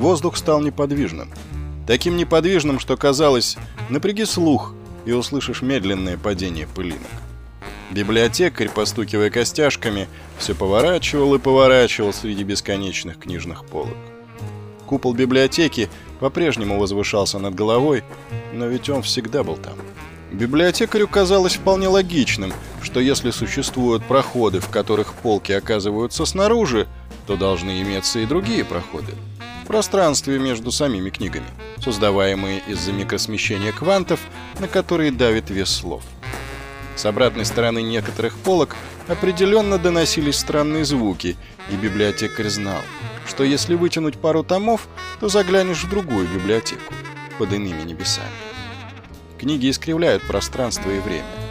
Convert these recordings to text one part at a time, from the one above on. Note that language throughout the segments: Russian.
Воздух стал неподвижным. Таким неподвижным, что казалось, напряги слух и услышишь медленное падение пылинок. Библиотекарь, постукивая костяшками, все поворачивал и поворачивал среди бесконечных книжных полок. Купол библиотеки по-прежнему возвышался над головой, но ведь он всегда был там. Библиотекарю казалось вполне логичным, что если существуют проходы, в которых полки оказываются снаружи, то должны иметься и другие проходы пространстве между самими книгами, создаваемые из-за микросмещения квантов, на которые давит вес слов. С обратной стороны некоторых полок определенно доносились странные звуки, и библиотекарь знал, что если вытянуть пару томов, то заглянешь в другую библиотеку под иными небесами. Книги искривляют пространство и время.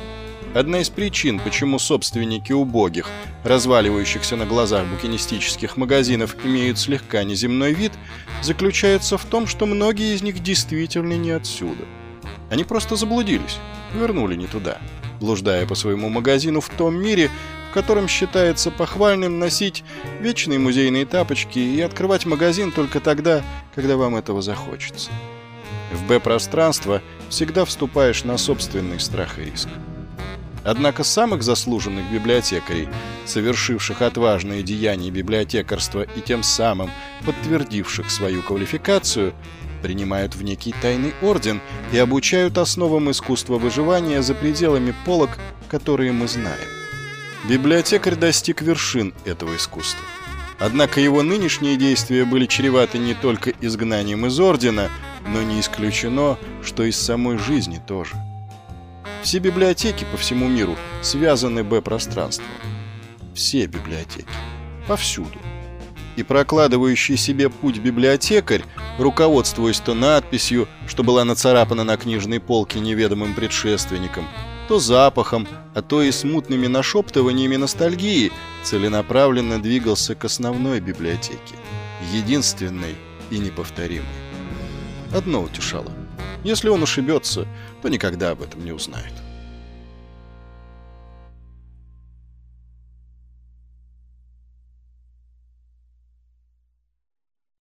Одна из причин, почему собственники убогих, разваливающихся на глазах букинистических магазинов, имеют слегка неземной вид, заключается в том, что многие из них действительно не отсюда. Они просто заблудились, вернули не туда, блуждая по своему магазину в том мире, в котором считается похвальным носить вечные музейные тапочки и открывать магазин только тогда, когда вам этого захочется. В Б-пространство всегда вступаешь на собственный страх и риск. Однако самых заслуженных библиотекарей, совершивших отважные деяния библиотекарства и тем самым подтвердивших свою квалификацию, принимают в некий тайный орден и обучают основам искусства выживания за пределами полок, которые мы знаем. Библиотекарь достиг вершин этого искусства. Однако его нынешние действия были чреваты не только изгнанием из ордена, но не исключено, что из самой жизни тоже. Все библиотеки по всему миру связаны Б-пространством. Все библиотеки. Повсюду. И прокладывающий себе путь библиотекарь, руководствуясь то надписью, что была нацарапана на книжной полке неведомым предшественником, то запахом, а то и смутными нашептываниями ностальгии, целенаправленно двигался к основной библиотеке, единственной и неповторимой. Одно утешало. Если он ошибется, то никогда об этом не узнает.